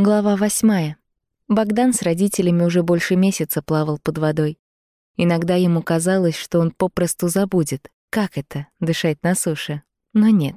Глава восьмая. Богдан с родителями уже больше месяца плавал под водой. Иногда ему казалось, что он попросту забудет, как это — дышать на суше. Но нет.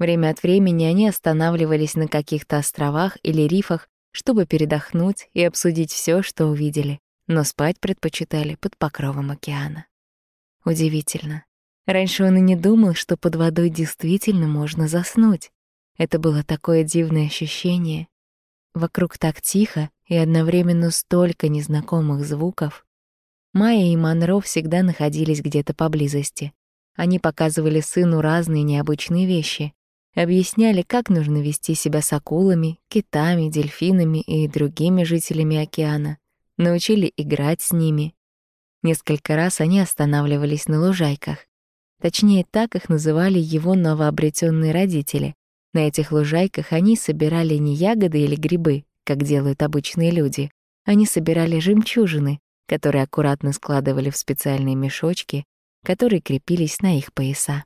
Время от времени они останавливались на каких-то островах или рифах, чтобы передохнуть и обсудить все, что увидели, но спать предпочитали под покровом океана. Удивительно. Раньше он и не думал, что под водой действительно можно заснуть. Это было такое дивное ощущение, Вокруг так тихо и одновременно столько незнакомых звуков. Майя и Монро всегда находились где-то поблизости. Они показывали сыну разные необычные вещи, объясняли, как нужно вести себя с акулами, китами, дельфинами и другими жителями океана, научили играть с ними. Несколько раз они останавливались на лужайках. Точнее, так их называли его новообретенные родители, на этих лужайках они собирали не ягоды или грибы, как делают обычные люди. Они собирали жемчужины, которые аккуратно складывали в специальные мешочки, которые крепились на их пояса.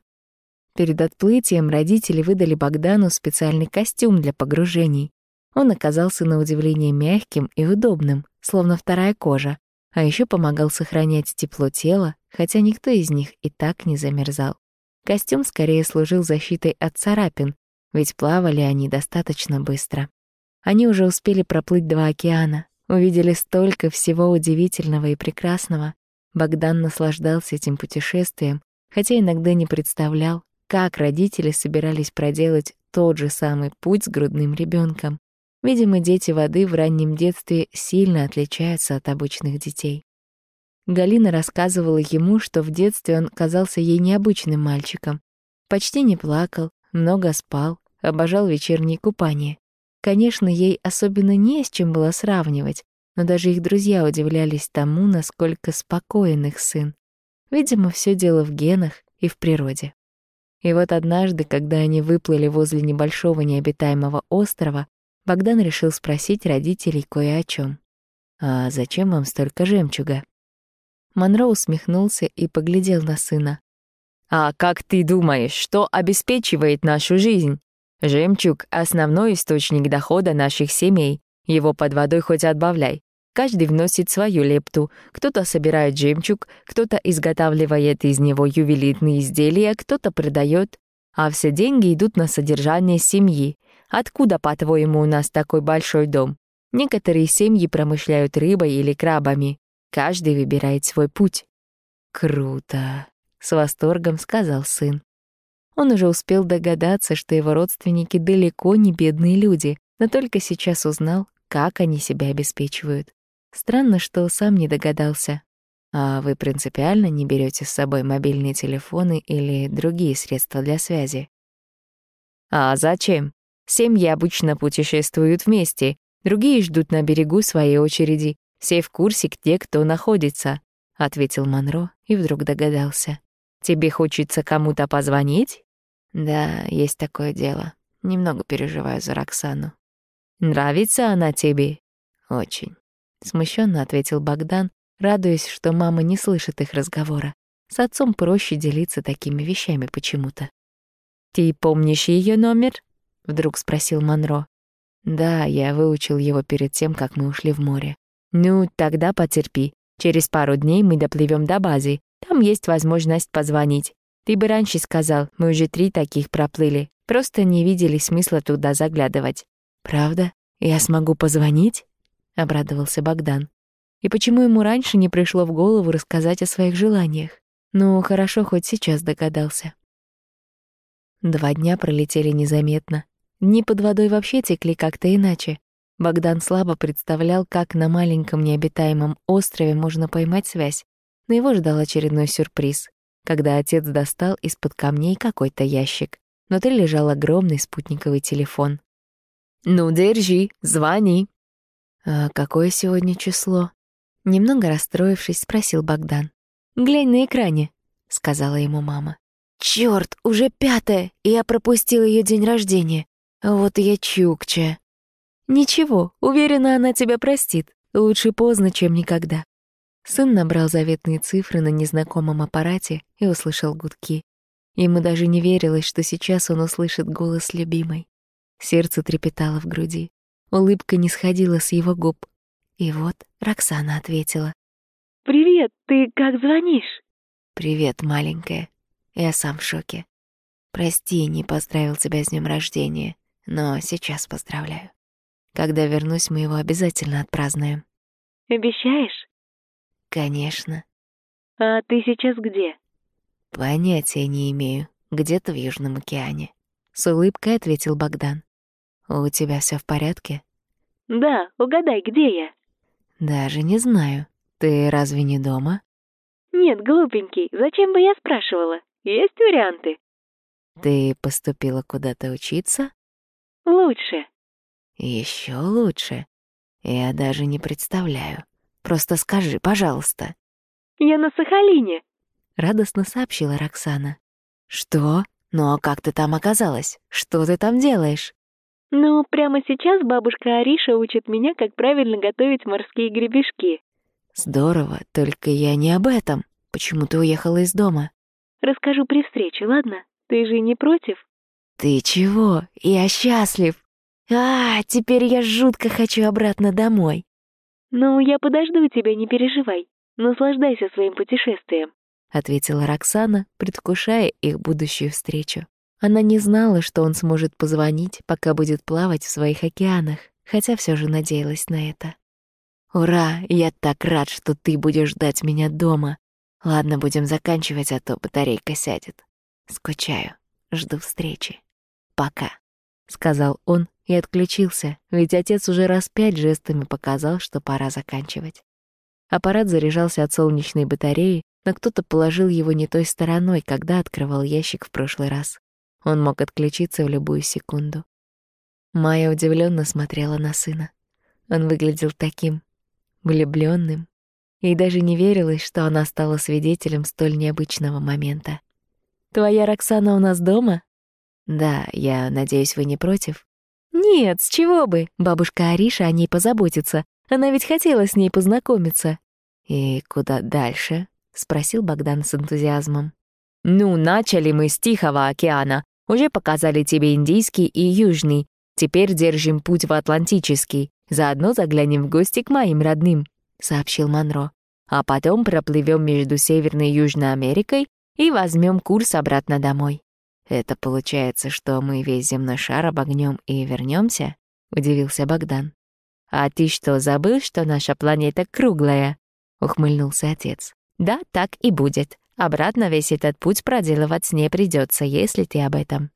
Перед отплытием родители выдали Богдану специальный костюм для погружений. Он оказался на удивление мягким и удобным, словно вторая кожа, а еще помогал сохранять тепло тела, хотя никто из них и так не замерзал. Костюм скорее служил защитой от царапин, ведь плавали они достаточно быстро. Они уже успели проплыть два океана, увидели столько всего удивительного и прекрасного. Богдан наслаждался этим путешествием, хотя иногда не представлял, как родители собирались проделать тот же самый путь с грудным ребенком. Видимо, дети воды в раннем детстве сильно отличаются от обычных детей. Галина рассказывала ему, что в детстве он казался ей необычным мальчиком. Почти не плакал, много спал, обожал вечерние купания. Конечно, ей особенно не с чем было сравнивать, но даже их друзья удивлялись тому, насколько спокоен их сын. Видимо, все дело в генах и в природе. И вот однажды, когда они выплыли возле небольшого необитаемого острова, Богдан решил спросить родителей кое о чем. «А зачем вам столько жемчуга?» Монро усмехнулся и поглядел на сына. А как ты думаешь, что обеспечивает нашу жизнь? Жемчуг — основной источник дохода наших семей. Его под водой хоть отбавляй. Каждый вносит свою лепту. Кто-то собирает жемчуг, кто-то изготавливает из него ювелирные изделия, кто-то продает. А все деньги идут на содержание семьи. Откуда, по-твоему, у нас такой большой дом? Некоторые семьи промышляют рыбой или крабами. Каждый выбирает свой путь. Круто. — с восторгом сказал сын. Он уже успел догадаться, что его родственники далеко не бедные люди, но только сейчас узнал, как они себя обеспечивают. Странно, что сам не догадался. А вы принципиально не берете с собой мобильные телефоны или другие средства для связи? А зачем? Семьи обычно путешествуют вместе, другие ждут на берегу своей очереди. Все в курсе, где кто находится, ответил Монро и вдруг догадался. Тебе хочется кому-то позвонить? Да, есть такое дело. Немного переживаю за Роксану. Нравится она тебе? Очень. Смущенно ответил Богдан, радуясь, что мама не слышит их разговора. С отцом проще делиться такими вещами почему-то. «Ты помнишь ее номер?» — вдруг спросил Монро. «Да, я выучил его перед тем, как мы ушли в море». «Ну, тогда потерпи. Через пару дней мы доплывем до базы, там есть возможность позвонить. Ты бы раньше сказал, мы уже три таких проплыли. Просто не видели смысла туда заглядывать. Правда? Я смогу позвонить? Обрадовался Богдан. И почему ему раньше не пришло в голову рассказать о своих желаниях? Ну, хорошо, хоть сейчас догадался. Два дня пролетели незаметно. Дни под водой вообще текли как-то иначе. Богдан слабо представлял, как на маленьком необитаемом острове можно поймать связь. Но его ждал очередной сюрприз, когда отец достал из-под камней какой-то ящик. Внутри лежал огромный спутниковый телефон. «Ну, держи, звони». «А какое сегодня число?» Немного расстроившись, спросил Богдан. «Глянь на экране», — сказала ему мама. «Чёрт, уже пятое, и я пропустил ее день рождения. Вот я чукча». «Ничего, уверена, она тебя простит. Лучше поздно, чем никогда. Сын набрал заветные цифры на незнакомом аппарате и услышал гудки. Ему даже не верилось, что сейчас он услышит голос любимой. Сердце трепетало в груди. Улыбка не сходила с его губ. И вот Роксана ответила. «Привет, ты как звонишь?» «Привет, маленькая. Я сам в шоке. Прости, не поздравил тебя с днем рождения, но сейчас поздравляю. Когда вернусь, мы его обязательно отпразднуем». «Обещаешь?» «Конечно». «А ты сейчас где?» «Понятия не имею. Где-то в Южном океане». С улыбкой ответил Богдан. «У тебя все в порядке?» «Да, угадай, где я?» «Даже не знаю. Ты разве не дома?» «Нет, глупенький, зачем бы я спрашивала? Есть варианты?» «Ты поступила куда-то учиться?» «Лучше». Еще лучше. Я даже не представляю. Просто скажи, пожалуйста». «Я на Сахалине», — радостно сообщила Роксана. «Что? Ну а как ты там оказалась? Что ты там делаешь?» «Ну, прямо сейчас бабушка Ариша учит меня, как правильно готовить морские гребешки». «Здорово, только я не об этом. Почему ты уехала из дома?» «Расскажу при встрече, ладно? Ты же не против?» «Ты чего? Я счастлив. А, теперь я жутко хочу обратно домой». «Ну, я подожду тебя, не переживай. Наслаждайся своим путешествием», — ответила Роксана, предвкушая их будущую встречу. Она не знала, что он сможет позвонить, пока будет плавать в своих океанах, хотя все же надеялась на это. «Ура! Я так рад, что ты будешь ждать меня дома. Ладно, будем заканчивать, а то батарейка сядет. Скучаю. Жду встречи. Пока», — сказал он и отключился, ведь отец уже раз пять жестами показал, что пора заканчивать. Аппарат заряжался от солнечной батареи, но кто-то положил его не той стороной, когда открывал ящик в прошлый раз. Он мог отключиться в любую секунду. Майя удивленно смотрела на сына. Он выглядел таким влюбленным, и даже не верилось, что она стала свидетелем столь необычного момента. «Твоя Роксана у нас дома?» «Да, я надеюсь, вы не против?» «Нет, с чего бы? Бабушка Ариша о ней позаботится. Она ведь хотела с ней познакомиться». «И куда дальше?» — спросил Богдан с энтузиазмом. «Ну, начали мы с Тихого океана. Уже показали тебе Индийский и Южный. Теперь держим путь в Атлантический. Заодно заглянем в гости к моим родным», — сообщил Монро. «А потом проплывем между Северной и Южной Америкой и возьмем курс обратно домой». «Это получается, что мы весь земной шар обогнем и вернемся? удивился Богдан. «А ты что, забыл, что наша планета круглая?» — ухмыльнулся отец. «Да, так и будет. Обратно весь этот путь проделывать не придется, если ты об этом».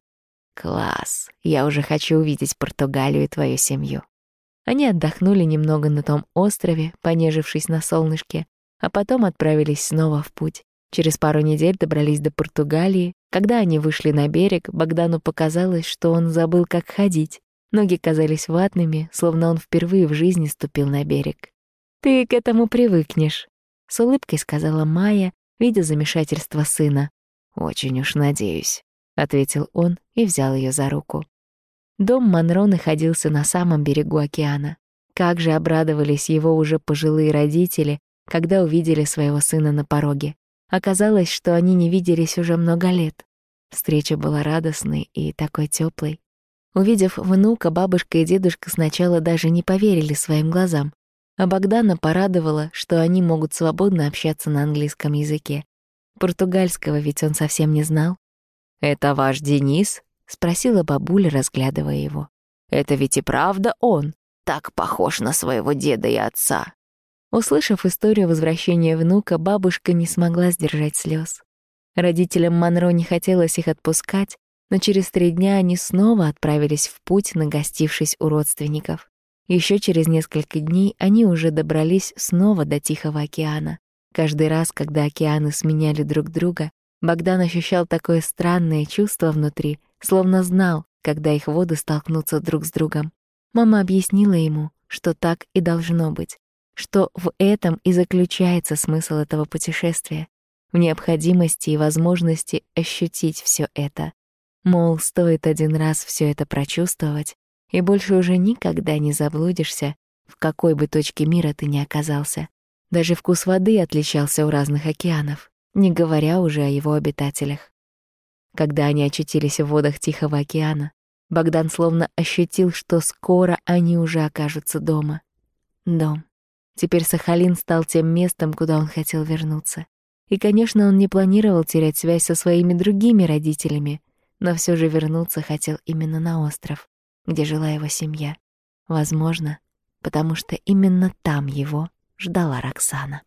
«Класс! Я уже хочу увидеть Португалию и твою семью». Они отдохнули немного на том острове, понежившись на солнышке, а потом отправились снова в путь. Через пару недель добрались до Португалии. Когда они вышли на берег, Богдану показалось, что он забыл, как ходить. Ноги казались ватными, словно он впервые в жизни ступил на берег. «Ты к этому привыкнешь», — с улыбкой сказала Майя, видя замешательство сына. «Очень уж надеюсь», — ответил он и взял ее за руку. Дом Монро находился на самом берегу океана. Как же обрадовались его уже пожилые родители, когда увидели своего сына на пороге. Оказалось, что они не виделись уже много лет. Встреча была радостной и такой теплой. Увидев внука, бабушка и дедушка сначала даже не поверили своим глазам, а Богдана порадовала, что они могут свободно общаться на английском языке. Португальского ведь он совсем не знал. «Это ваш Денис?» — спросила бабуля, разглядывая его. «Это ведь и правда он. Так похож на своего деда и отца». Услышав историю возвращения внука, бабушка не смогла сдержать слез. Родителям Монро не хотелось их отпускать, но через три дня они снова отправились в путь, нагостившись у родственников. Еще через несколько дней они уже добрались снова до Тихого океана. Каждый раз, когда океаны сменяли друг друга, Богдан ощущал такое странное чувство внутри, словно знал, когда их воды столкнутся друг с другом. Мама объяснила ему, что так и должно быть что в этом и заключается смысл этого путешествия, в необходимости и возможности ощутить все это. Мол, стоит один раз все это прочувствовать, и больше уже никогда не заблудишься, в какой бы точке мира ты ни оказался. Даже вкус воды отличался у разных океанов, не говоря уже о его обитателях. Когда они очутились в водах Тихого океана, Богдан словно ощутил, что скоро они уже окажутся дома. Дом. Теперь Сахалин стал тем местом, куда он хотел вернуться. И, конечно, он не планировал терять связь со своими другими родителями, но все же вернуться хотел именно на остров, где жила его семья. Возможно, потому что именно там его ждала Роксана.